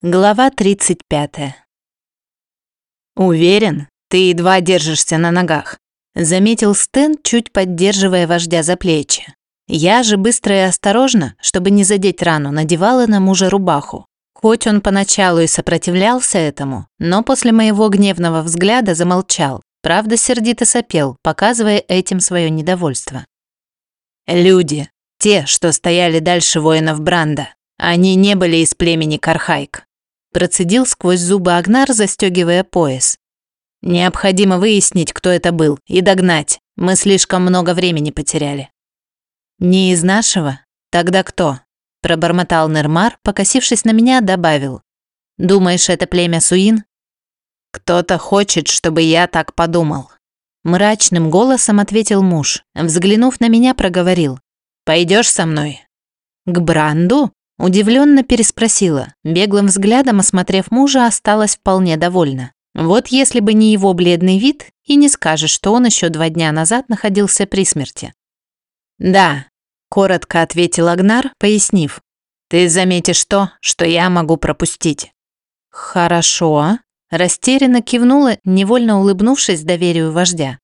Глава 35. «Уверен, ты едва держишься на ногах», — заметил Стэн, чуть поддерживая вождя за плечи. Я же быстро и осторожно, чтобы не задеть рану, надевала на мужа рубаху. Хоть он поначалу и сопротивлялся этому, но после моего гневного взгляда замолчал, правда сердито сопел, показывая этим свое недовольство. «Люди, те, что стояли дальше воинов Бранда, они не были из племени Кархайк. Процедил сквозь зубы Агнар, застегивая пояс. Необходимо выяснить, кто это был, и догнать. Мы слишком много времени потеряли. Не из нашего? Тогда кто? Пробормотал Нермар, покосившись на меня, добавил. Думаешь, это племя Суин? Кто-то хочет, чтобы я так подумал. Мрачным голосом ответил муж. Взглянув на меня, проговорил. Пойдешь со мной? К Бранду? Удивленно переспросила, беглым взглядом осмотрев мужа, осталась вполне довольна. Вот если бы не его бледный вид, и не скажешь, что он еще два дня назад находился при смерти. «Да», – коротко ответил Агнар, пояснив. «Ты заметишь то, что я могу пропустить». «Хорошо», – растерянно кивнула, невольно улыбнувшись доверию вождя.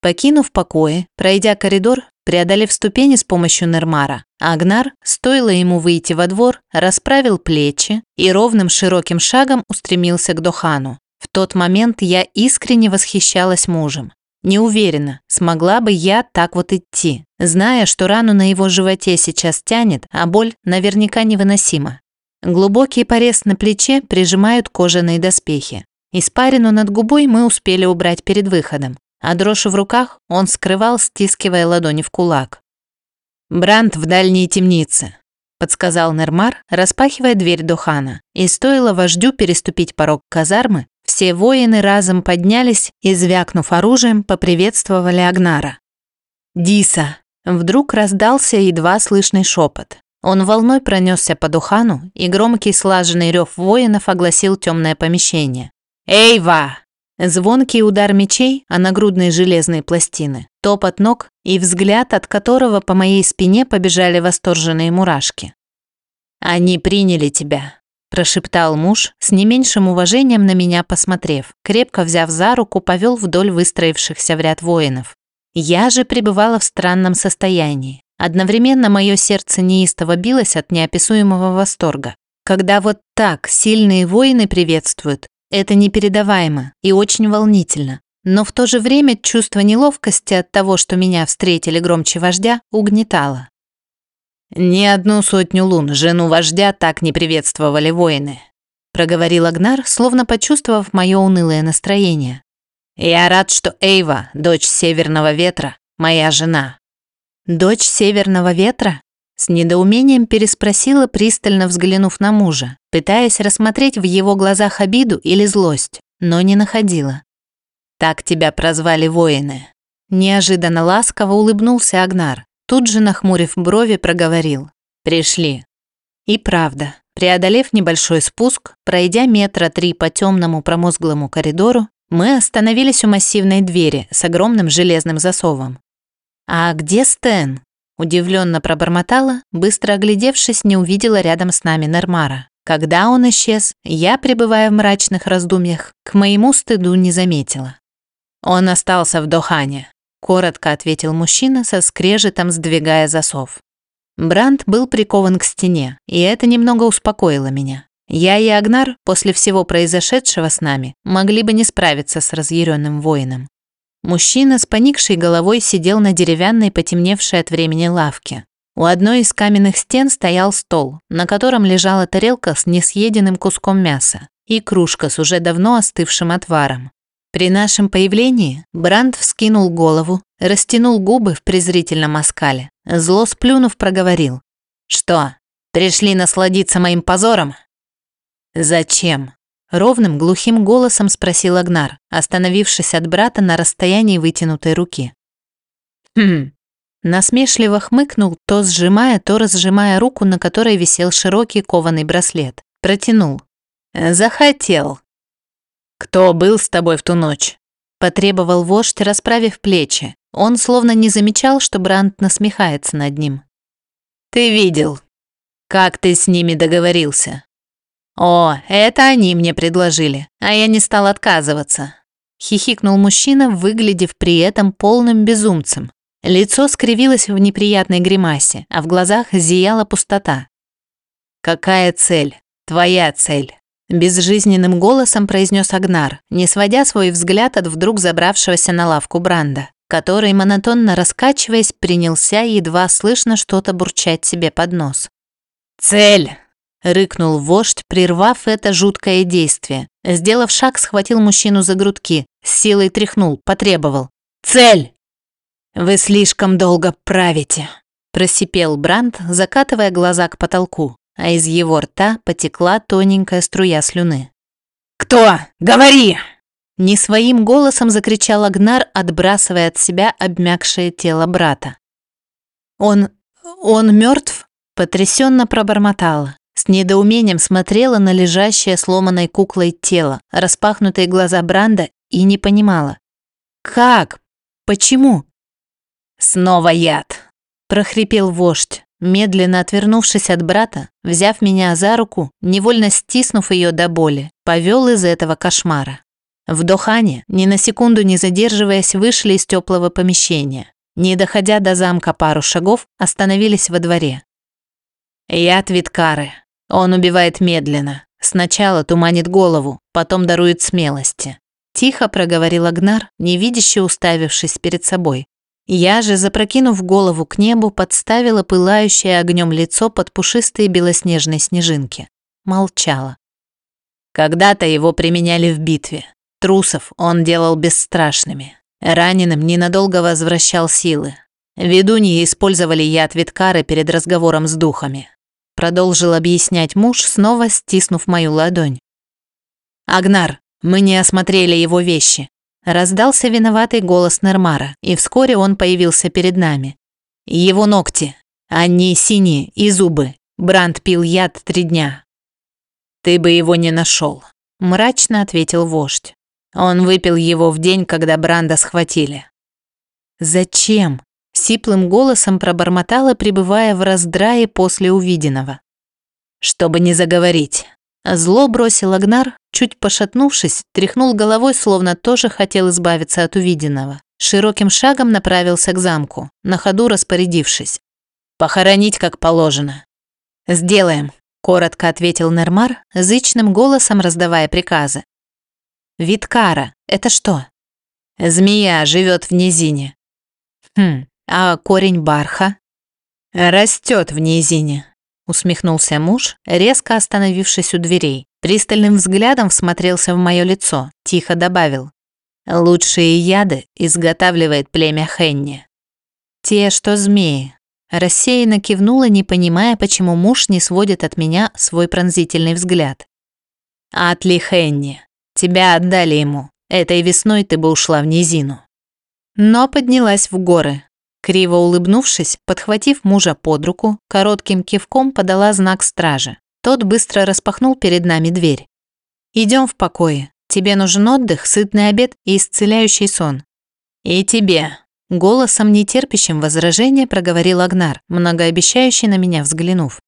Покинув покои, пройдя коридор, преодолев ступени с помощью Нермара, Агнар, стоило ему выйти во двор, расправил плечи и ровным широким шагом устремился к Дохану. В тот момент я искренне восхищалась мужем. Не уверена, смогла бы я так вот идти, зная, что рану на его животе сейчас тянет, а боль наверняка невыносима. Глубокий порез на плече прижимают кожаные доспехи. Испарину над губой мы успели убрать перед выходом, а дрожь в руках он скрывал, стискивая ладони в кулак. «Бранд в дальней темнице», – подсказал Нермар, распахивая дверь Дохана. И стоило вождю переступить порог казармы, все воины разом поднялись и, звякнув оружием, поприветствовали Агнара. «Диса!» – вдруг раздался едва слышный шепот. Он волной пронесся по Духану, и громкий слаженный рев воинов огласил темное помещение. «Эйва!» Звонкий удар мечей о нагрудные железные пластины, топот ног и взгляд, от которого по моей спине побежали восторженные мурашки. «Они приняли тебя», – прошептал муж, с не меньшим уважением на меня посмотрев, крепко взяв за руку, повел вдоль выстроившихся в ряд воинов. Я же пребывала в странном состоянии. Одновременно мое сердце неистово билось от неописуемого восторга. Когда вот так сильные воины приветствуют, это непередаваемо и очень волнительно. Но в то же время чувство неловкости от того, что меня встретили громче вождя, угнетало. «Ни одну сотню лун жену вождя так не приветствовали воины», проговорил Агнар, словно почувствовав мое унылое настроение. «Я рад, что Эйва, дочь Северного Ветра, моя жена». «Дочь Северного Ветра?» С недоумением переспросила, пристально взглянув на мужа, пытаясь рассмотреть в его глазах обиду или злость, но не находила. «Так тебя прозвали воины». Неожиданно ласково улыбнулся Агнар, тут же, нахмурив брови, проговорил. «Пришли». И правда, преодолев небольшой спуск, пройдя метра три по темному промозглому коридору, мы остановились у массивной двери с огромным железным засовом. «А где Стэн?» Удивленно пробормотала, быстро оглядевшись, не увидела рядом с нами Нормара. Когда он исчез, я, пребывая в мрачных раздумьях, к моему стыду не заметила. Он остался в Дохане, коротко ответил мужчина со скрежетом сдвигая засов. Бранд был прикован к стене, и это немного успокоило меня. Я и Агнар после всего произошедшего с нами могли бы не справиться с разъяренным воином. Мужчина с поникшей головой сидел на деревянной, потемневшей от времени лавке. У одной из каменных стен стоял стол, на котором лежала тарелка с несъеденным куском мяса и кружка с уже давно остывшим отваром. При нашем появлении Бранд вскинул голову, растянул губы в презрительном оскале, зло сплюнув проговорил. «Что, пришли насладиться моим позором?» «Зачем?» Ровным глухим голосом спросил Агнар, остановившись от брата на расстоянии вытянутой руки. «Хм». Насмешливо хмыкнул, то сжимая, то разжимая руку, на которой висел широкий кованый браслет. Протянул. «Захотел». «Кто был с тобой в ту ночь?» Потребовал вождь, расправив плечи. Он словно не замечал, что Бранд насмехается над ним. «Ты видел. Как ты с ними договорился?» «О, это они мне предложили, а я не стал отказываться», – хихикнул мужчина, выглядев при этом полным безумцем. Лицо скривилось в неприятной гримасе, а в глазах зияла пустота. «Какая цель? Твоя цель?» Безжизненным голосом произнес Агнар, не сводя свой взгляд от вдруг забравшегося на лавку Бранда, который, монотонно раскачиваясь, принялся едва слышно что-то бурчать себе под нос. «Цель!» – рыкнул вождь, прервав это жуткое действие. Сделав шаг, схватил мужчину за грудки, с силой тряхнул, потребовал. «Цель!» «Вы слишком долго правите», – просипел Бранд, закатывая глаза к потолку, а из его рта потекла тоненькая струя слюны. «Кто? Говори!» Не своим голосом закричал Агнар, отбрасывая от себя обмякшее тело брата. «Он... он мертв?» – потрясенно пробормотала. С недоумением смотрела на лежащее сломанной куклой тело, распахнутые глаза Бранда и не понимала. «Как? Почему?» «Снова яд!» – прохрипел вождь, медленно отвернувшись от брата, взяв меня за руку, невольно стиснув ее до боли, повел из этого кошмара. В Дохане, ни на секунду не задерживаясь, вышли из теплого помещения. Не доходя до замка пару шагов, остановились во дворе. Яд Виткары. Он убивает медленно. Сначала туманит голову, потом дарует смелости. Тихо проговорил Агнар, невидяще уставившись перед собой, я же, запрокинув голову к небу, подставила пылающее огнем лицо под пушистые белоснежные снежинки. Молчала. Когда-то его применяли в битве. Трусов он делал бесстрашными. Раненым ненадолго возвращал силы. Ведуньи использовали яд Виткары перед разговором с духами. Продолжил объяснять муж, снова стиснув мою ладонь. «Агнар, мы не осмотрели его вещи. Раздался виноватый голос Нермара, и вскоре он появился перед нами. Его ногти, они синие и зубы. Бранд пил яд три дня. «Ты бы его не нашел», – мрачно ответил вождь. Он выпил его в день, когда Бранда схватили. «Зачем?» – сиплым голосом пробормотала, пребывая в раздрае после увиденного. «Чтобы не заговорить. Зло бросил Агнар, чуть пошатнувшись, тряхнул головой, словно тоже хотел избавиться от увиденного. Широким шагом направился к замку, на ходу распорядившись. «Похоронить как положено». «Сделаем», – коротко ответил Нермар, зычным голосом раздавая приказы. «Виткара, это что?» «Змея живет в низине». «Хм, а корень барха?» «Растет в низине», усмехнулся муж, резко остановившись у дверей. Пристальным взглядом всмотрелся в мое лицо, тихо добавил. «Лучшие яды изготавливает племя Хенни». «Те, что змеи». Рассеянно кивнула, не понимая, почему муж не сводит от меня свой пронзительный взгляд. «Атли Хенни, тебя отдали ему. Этой весной ты бы ушла в низину». Но поднялась в горы, Криво улыбнувшись, подхватив мужа под руку, коротким кивком подала знак стражи. Тот быстро распахнул перед нами дверь. Идем в покое. Тебе нужен отдых, сытный обед и исцеляющий сон». «И тебе», – голосом, нетерпящим возражения, проговорил Агнар, многообещающий на меня взглянув.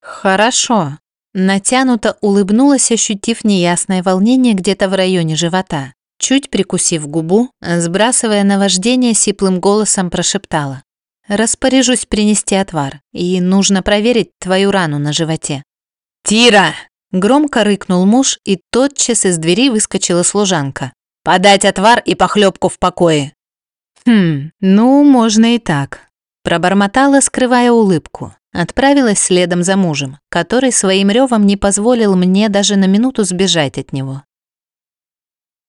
«Хорошо». Натянуто улыбнулась, ощутив неясное волнение где-то в районе живота. Чуть прикусив губу, сбрасывая наваждение, сиплым голосом прошептала. «Распоряжусь принести отвар, и нужно проверить твою рану на животе». «Тира!» – громко рыкнул муж, и тотчас из двери выскочила служанка. «Подать отвар и похлебку в покое!» «Хм, ну, можно и так», – пробормотала, скрывая улыбку. Отправилась следом за мужем, который своим ревом не позволил мне даже на минуту сбежать от него.